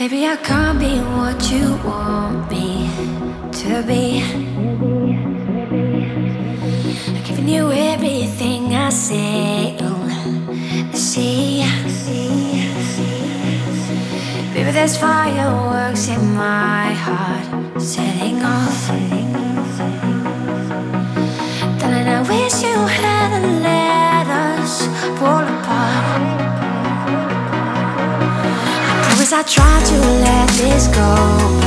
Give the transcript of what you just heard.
Maybe I can't be what you want me to be. I've given you everything I say. See, baby, there's fireworks in my heart setting off. I try to let this go,